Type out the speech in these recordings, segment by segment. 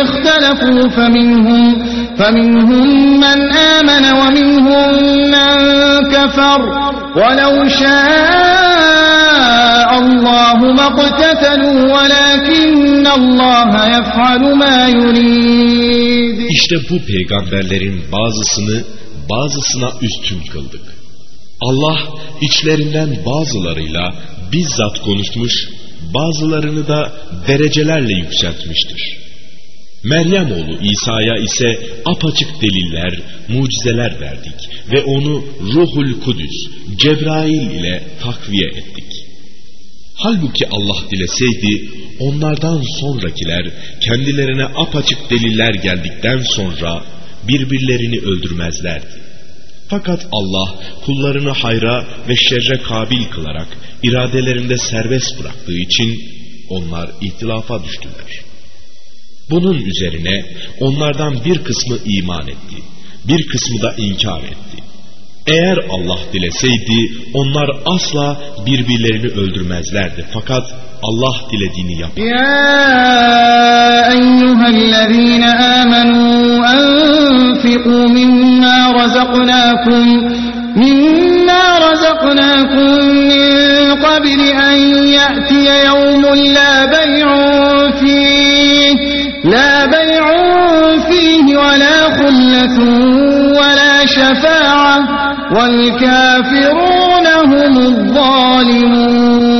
اختلفوا فمنهم فمنهم من آمن ومنهم من كفر ولو شاء الله ما اقتتلوا ولكن الله يفعل ما يريد İşte bu peygamberlerin bazısını bazısına üstün kıldık. Allah içlerinden bazılarıyla bizzat konuşmuş, bazılarını da derecelerle yükseltmiştir. Meryem oğlu İsa'ya ise apaçık deliller, mucizeler verdik ve onu Ruhul Kudüs, Cebrail ile takviye ettik. Halbuki Allah dileseydi onlardan sonrakiler kendilerine apaçık deliller geldikten sonra birbirlerini öldürmezlerdi. Fakat Allah kullarını hayra ve şerre kabil kılarak iradelerinde serbest bıraktığı için onlar ihtilafa düştüler. Bunun üzerine onlardan bir kısmı iman etti, bir kısmı da inkar etti. Eğer Allah dileseydi onlar asla birbirlerini öldürmezlerdi. Fakat Allah dilediğini yapar. Ya eyyühellezine amenu enfiku mimma razaknakum mimma razaknakum min qabli en ye'tiye yevmun la bey'un fiyeh La bey'un fihi ve la hulletun ve la şefa'a vel kafirune humuz zalimun.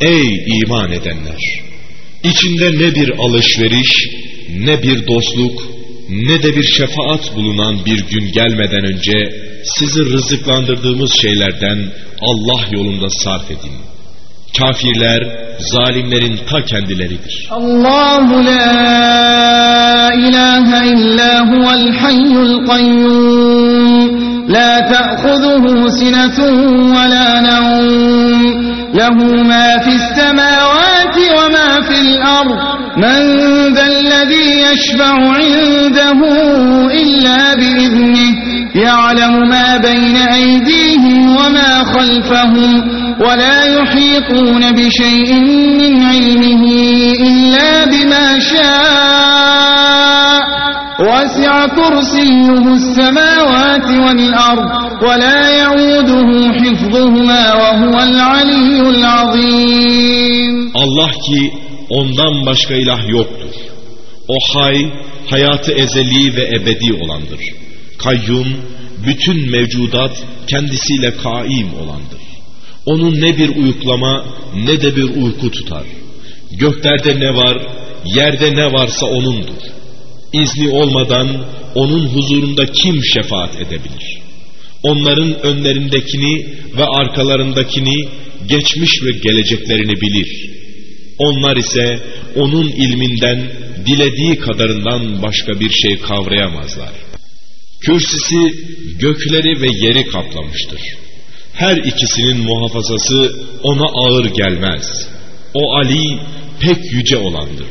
Ey iman edenler! İçinde ne bir alışveriş, ne bir dostluk, ne de bir şefaat bulunan bir gün gelmeden önce sizi rızıklandırdığımız şeylerden Allah yolunda sarf edin. Kafirler, zalimlerin ta kendileridir. الله لا إله إلا هو الحي القيوم لا تأخذه سنة ولا نوم له ما في السماوات وما في الأرض من ذا الذي يشفع عنده إلا بإذنه يعلم ما بين أيديهم وما خلفهم ولا يحيطون بشيء من علمه إلا بما شاء وسع كرسيه السماوات والأرض ولا يعوده حفظهما وهو العلي العظيم Allah ki ondan başka ilah yoktur. O hay, hayatı ezeli ve ebedi olandır. Kayyum, bütün mevcudat kendisiyle kaim olandır. Onun ne bir uyuklama ne de bir uyku tutar. Göklerde ne var, yerde ne varsa O'nundur. İzni olmadan O'nun huzurunda kim şefaat edebilir? Onların önlerindekini ve arkalarındakini, geçmiş ve geleceklerini bilir. Onlar ise O'nun ilminden dilediği kadarından başka bir şey kavrayamazlar. Kürsüsü gökleri ve yeri kaplamıştır. Her ikisinin muhafazası ona ağır gelmez. O Ali pek yüce olandır.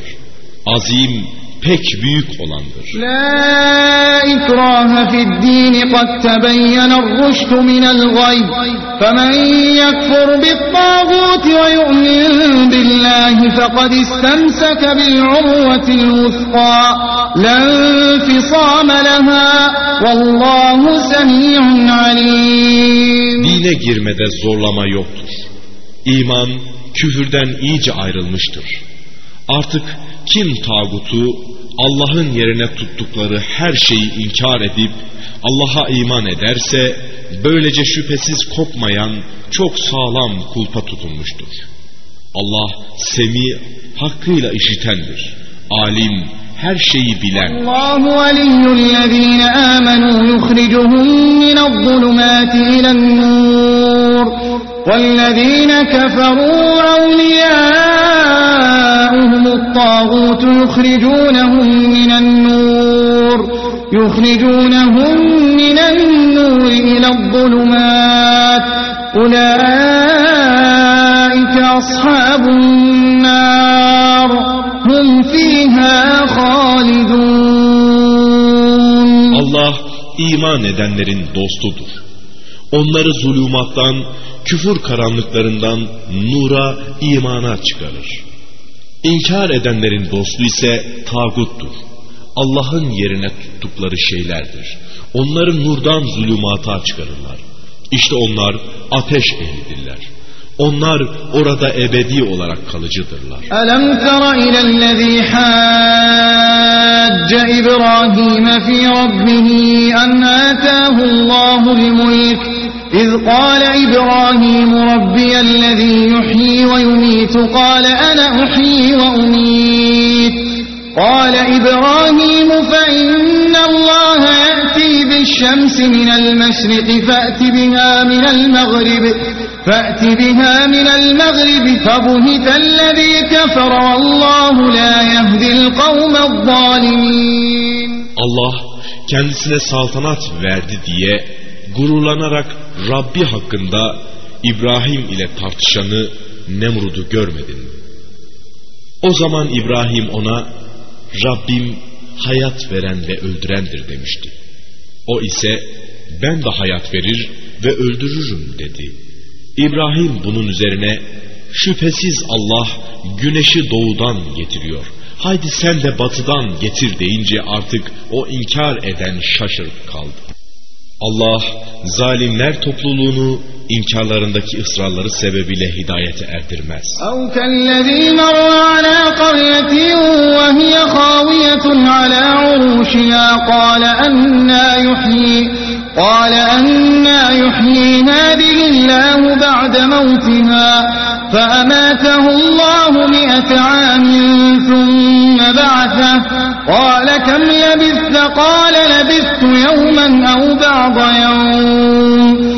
Azim pek büyük olandır. La ikraha fid din kad tebeyyene rushd min el gayb. Femen yekfur bit tagut ve yu'min billahi fekad istemseke bil urvetil uthqa. Len fisame leha vallahu semiyun alim. Dine girmede zorlama yoktur. İman küfürden iyice ayrılmıştır. Artık kim tağutu Allah'ın yerine tuttukları her şeyi inkar edip Allah'a iman ederse böylece şüphesiz kopmayan çok sağlam kulpa tutunmuştur. Allah semi hakkıyla işitendir. Alim her şeyi bilen. Allahu veliyyullezine amenu yukhricuhum minez-zulumati ilen-nur. Vellezine keferu evliya'a والذين كفروا أولياؤهم الطاغوت يخرجونهم من النور يخرجونهم من النور إلى الظلمات أولئك أصحاب النار هم فيها خالدون Allah iman edenlerin dostudur. Onları zulümattan, küfür karanlıklarından nura, imana çıkarır. İnkar edenlerin dostu ise tağuttur. Allah'ın yerine tuttukları şeylerdir. Onları nurdan zulümata çıkarırlar. İşte onlar ateş ehlidirler. Onlar orada ebedi olarak kalıcıdırlar. Alam tara ilellezî hacca İbrahim fi rabbih en âtâhullâhu'l-mulk إذ قال إبراهيم ربي الذي يحيي ويميت قال أنا أحيي وأميت. قال إبراهيم فإن الله يأتي بالشمس من المشرق فأت بها من المغرب فأت بها من المغرب فبهت الذي كفر والله لا يهدي القوم الظالمين. Allah kendisine saltanat verdi diye gururlanarak Rabbi hakkında İbrahim ile tartışanı Nemrud'u görmedin mi? O zaman İbrahim ona Rabbim hayat veren ve öldürendir demişti. O ise ben de hayat verir ve öldürürüm dedi. İbrahim bunun üzerine şüphesiz Allah güneşi doğudan getiriyor. Haydi sen de batıdan getir deyince artık o inkar eden şaşırıp kaldı. Allah zalimler topluluğunu inkarlarındaki ısrarları sebebiyle hidayete erdirmez. أو كالذي مر على قرية وهي خاوية على عروشها قال أنا يحيي قال أنا الله بعد موتها فأماته الله مئة عام ثم بعثه قال كم لبثت قال لبثت يوما أو بعض يوم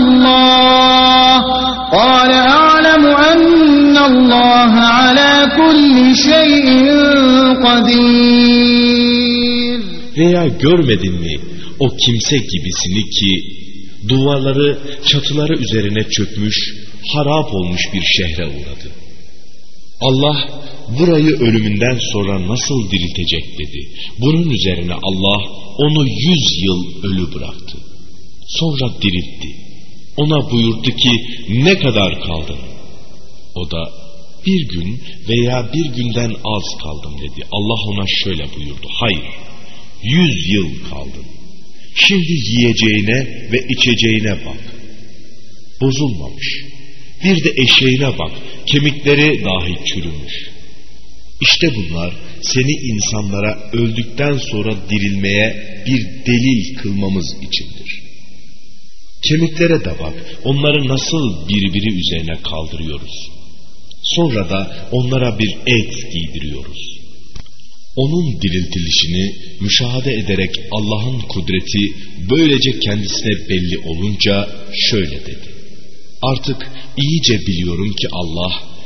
الله قال أعلم أن الله على كل شيء قدير Veya görmedin mi o kimse gibisini ki duvarları çatıları üzerine çökmüş, harap olmuş bir şehre uğradı. Allah burayı ölümünden sonra nasıl diriltecek dedi. Bunun üzerine Allah onu yüz yıl ölü bıraktı. Sonra diriltti. Ona buyurdu ki ne kadar kaldın? O da bir gün veya bir günden az kaldım dedi. Allah ona şöyle buyurdu. Hayır, yüz yıl kaldın. Şimdi yiyeceğine ve içeceğine bak. Bozulmamış. Bir de eşeğine bak. Kemikleri dahi çürümüş. İşte bunlar seni insanlara öldükten sonra dirilmeye bir delil kılmamız içindir. Kemiklere de bak. Onları nasıl birbiri üzerine kaldırıyoruz. Sonra da onlara bir et giydiriyoruz. Onun diriltilişini müşahede ederek Allah'ın kudreti böylece kendisine belli olunca şöyle dedi. Artık iyice biliyorum ki Allah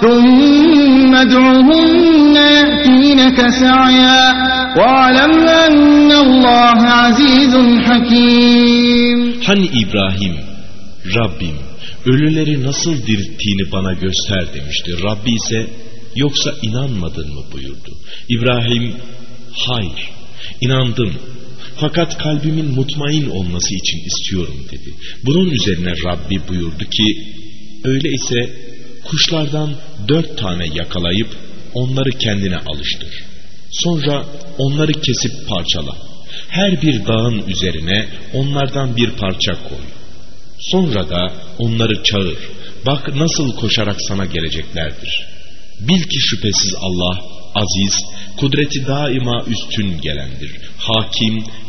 ثم ادعهن يأتينك سعيا واعلم أن الله عزيز حكيم Hani İbrahim, Rabbim ölüleri nasıl dirilttiğini bana göster demişti. Rabbi ise yoksa inanmadın mı buyurdu. İbrahim hayır inandım fakat kalbimin mutmain olması için istiyorum dedi. Bunun üzerine Rabbi buyurdu ki öyleyse kuşlardan dört tane yakalayıp onları kendine alıştır. Sonra onları kesip parçala. Her bir dağın üzerine onlardan bir parça koy. Sonra da onları çağır. Bak nasıl koşarak sana geleceklerdir. Bil ki şüphesiz Allah aziz, kudreti daima üstün gelendir. Hakim,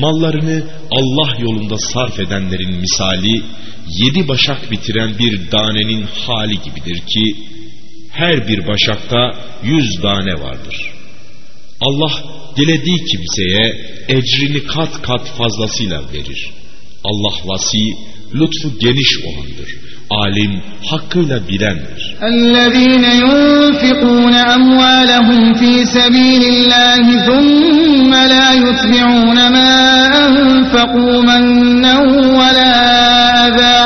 Mallarını Allah yolunda sarf edenlerin misali yedi başak bitiren bir danenin hali gibidir ki her bir başakta yüz tane vardır. Allah dilediği kimseye ecrini kat kat fazlasıyla verir. Allah vasi, lütfu geniş olandır. Alim, hakkıyla bilendir. الذين ينفقون أموالهم في سبيل الله ثم لا يتبعون ما أنفقوا منا ولا أذى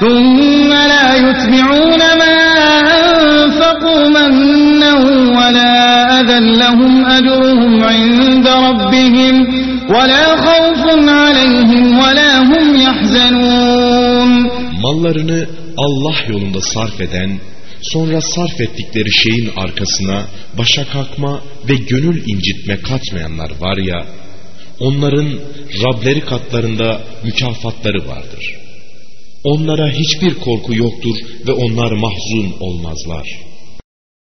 ثم لا يتبعون ما أنفقوا منا ولا أذى لهم أجرهم عند ربهم ولا خوف عليهم ولا هم يحزنون Mallarını Allah yolunda sarf eden, sonra sarf ettikleri şeyin arkasına başa kalkma ve gönül incitme katmayanlar var ya, onların Rableri katlarında mükafatları vardır. Onlara hiçbir korku yoktur ve onlar mahzun olmazlar.''